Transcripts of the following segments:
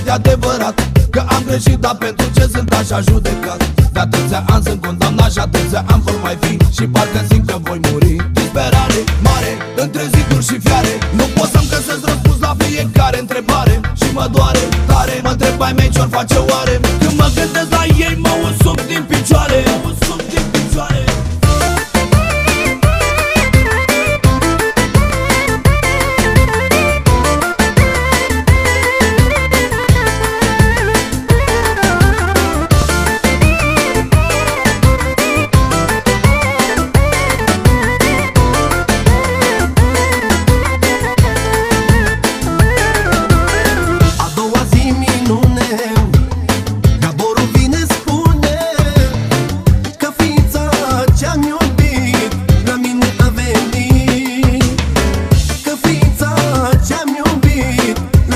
este adevărat Că am greșit, dar pentru ce sunt așa judecat? De atâția ani sunt condamnat și atâția ani vor mai fi Și parcă simt că voi muri. Disperare mare, între ziduri și fiare. Nu pot să-mi găsesc răspuns la fiecare întrebare. Și mă doare tare, mă întreb ai mei ce-or face oare? Când mă gândesc la ei, mă usuc din picioare. Mă usuc din picioare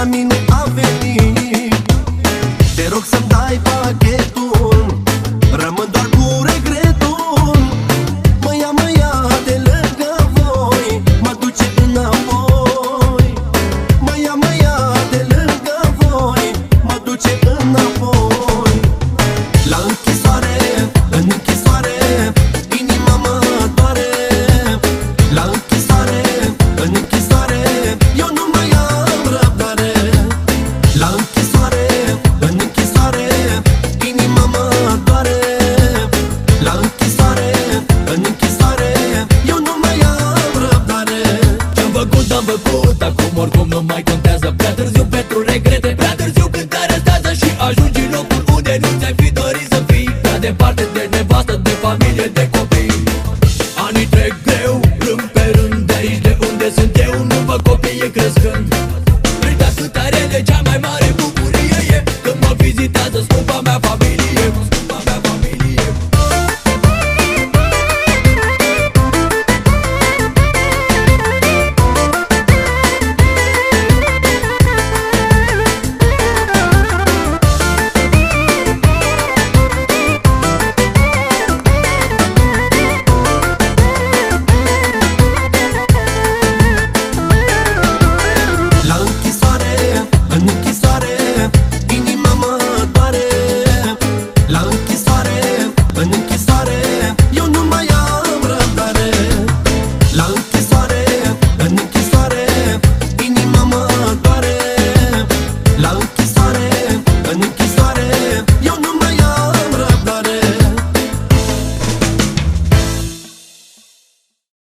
I mean, acum oricum nu mai contează. Prea târziu pentru regrete, prea târziu când te arestează Și ajungi în locul unde nu ți-ai fi dorit să fii. Prea departe de nevastă, de familie, de copii. Anii trec greu, rând pe rând de aici de unde sunt eu Nu văd copiii crescând